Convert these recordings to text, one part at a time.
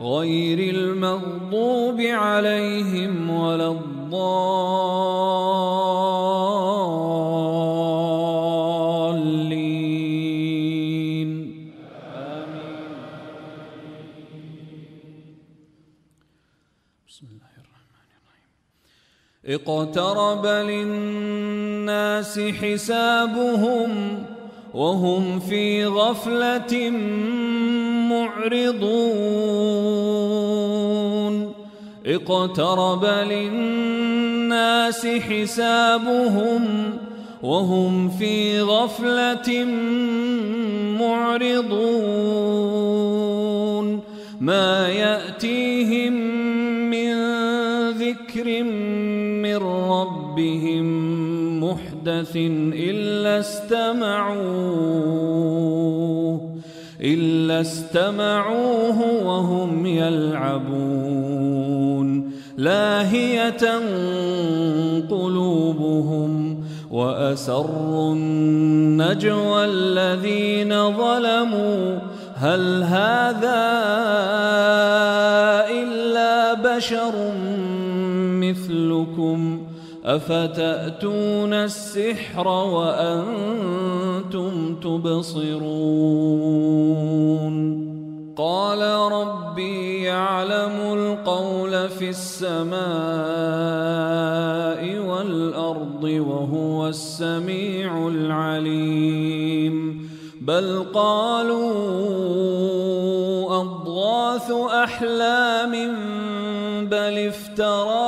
غير المغضوب عليهم ولا الضالين. آمين بسم الله الرحمن الرحيم. اقترب للناس حسابهم وهم في غفلة معرضون. اقترب للناس حسابهم وهم في غفلة معرضون. ما يأتيهم من ذكر من ربهم محدث إلا استمعوه إلا استمعوه وهم يلعبون. لاهية قلوبهم وأسروا النجوى الذين ظلموا. هل هذا إلا بشر مثلكم؟ أفتأتون السحر وأنتم تبصرون؟ قال ربي يعلم القول في السماء والأرض وهو السميع العليم. بل قالوا أضغاث أحلام بل افتراه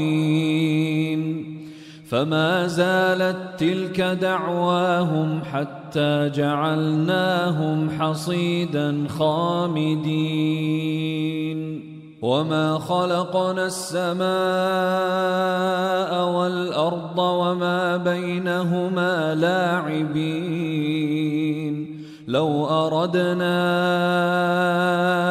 فما زالت تلك دعواهم حتى جعلناهم حصيدا خامدين. وما خلقنا السماء والأرض وما بينهما لاعبين. لو أردنا أن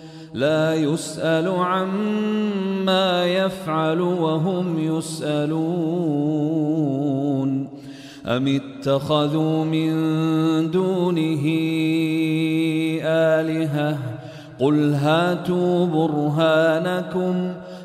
لا يسأل عما يفعل وهم يسألون. أم اتخذوا من دونه آلهة؟ قل هاتوا برهانكم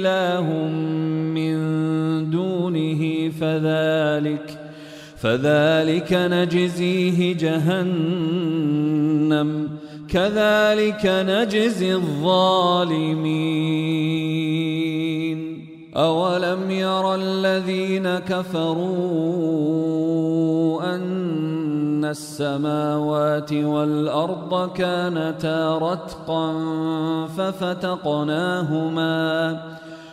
إله من دونه فذلك فذلك نجزيه جهنم كذلك نجزي الظالمين. أولم ير الذين كفروا أن السماوات والأرض كانتا رتقا ففتقناهما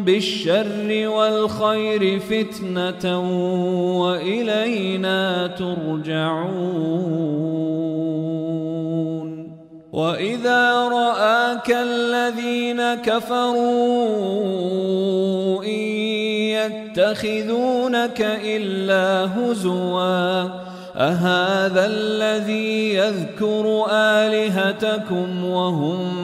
بالشر والخير فتنة وإلينا ترجعون. وإذا رآك الذين كفروا إن يتخذونك إلا هزوا أهذا الذي يذكر آلهتكم وهم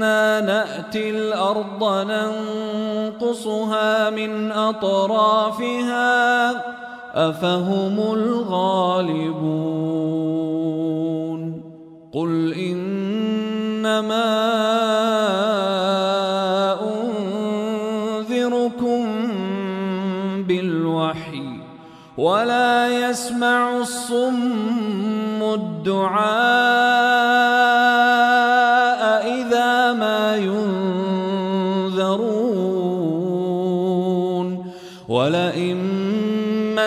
نأتي الأرض ننقصها من أطرافها أفهم الغالبون قل إنما أنذركم بالوحي ولا يسمع الصم الدعاء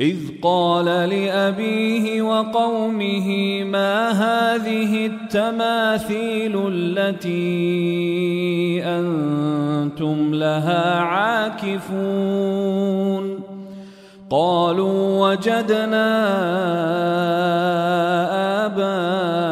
إذ قال لأبيه وقومه ما هذه التماثيل التي أنتم لها عاكفون؟ قالوا وجدنا آباءنا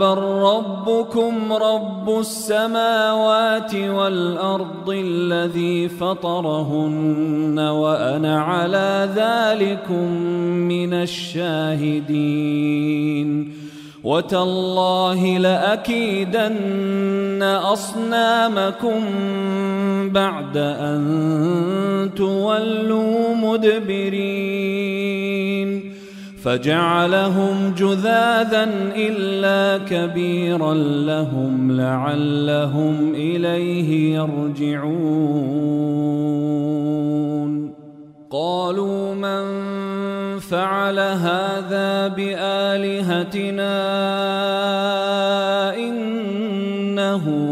بل ربكم رب السماوات والأرض الذي فطرهن وأنا على ذلكم من الشاهدين وتالله لأكيدن أصنامكم بعد أن تولوا مدبرين فجعلهم جذاذا إلا كبيرا لهم لعلهم إليه يرجعون. قالوا من فعل هذا بآلهتنا إنه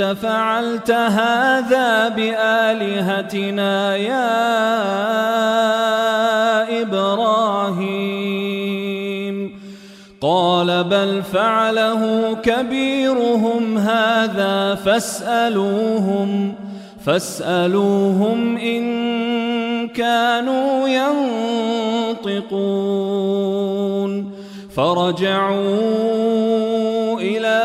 أأنت فعلت هذا بآلهتنا يا إبراهيم. قال بل فعله كبيرهم هذا فاسألوهم فاسألوهم إن كانوا ينطقون. فرجعوا إلى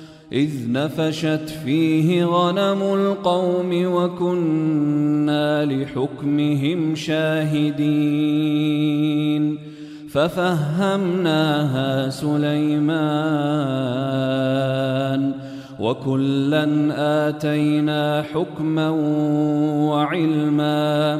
إذ نفشت فيه غنم القوم وكنا لحكمهم شاهدين ففهمناها سليمان وكلا آتينا حكما وعلما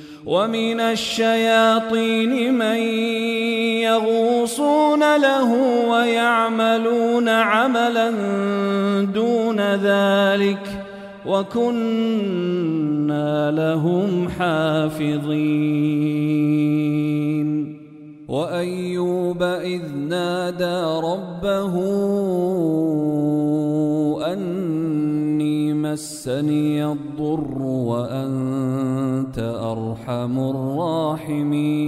ومن الشياطين من يغوصون له ويعملون عملا دون ذلك وكنا لهم حافظين. وأيوب إذ نادى ربه أني مسني الضر وأنت أرحم الراحمين.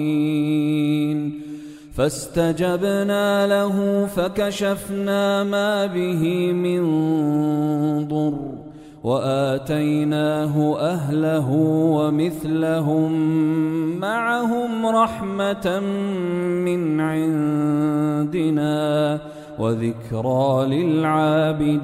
فاستجبنا له فكشفنا ما به من ضر وآتيناه أهله ومثلهم معهم رحمة من عندنا وذكرى للعابدين.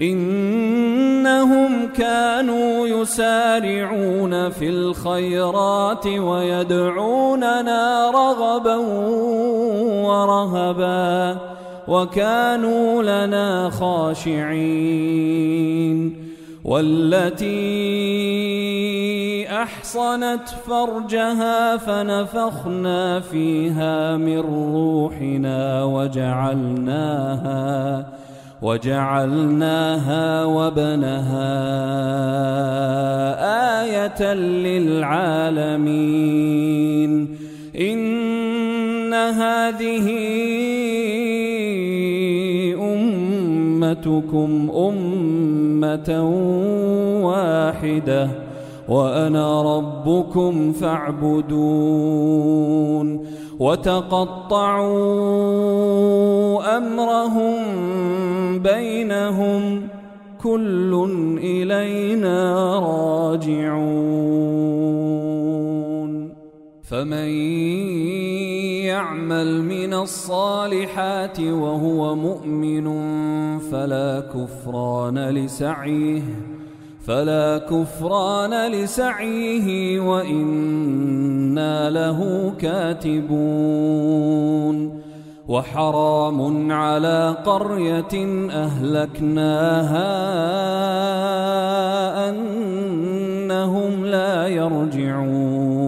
إنهم كانوا يسارعون في الخيرات ويدعوننا رغبا ورهبا وكانوا لنا خاشعين والتي أحصنت فرجها فنفخنا فيها من روحنا وجعلناها وجعلناها وبنها آية للعالمين. إن هذه أمتكم أمة واحدة وأنا ربكم فاعبدون. وتقطعوا أمرهم بينهم كل إلينا راجعون. فمن يعمل من الصالحات وهو مؤمن فلا كفران لسعيه. فلا كفران لسعيه وإنا له كاتبون وحرام على قرية أهلكناها أنهم لا يرجعون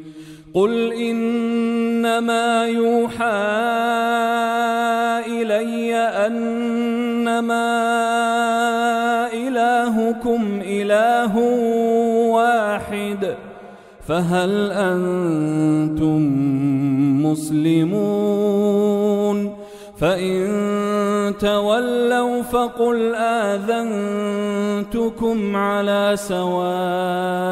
قل إنما يوحى إلي أنما إلهكم إله واحد فهل أنتم مسلمون فإن تولوا فقل آذنتكم على سواء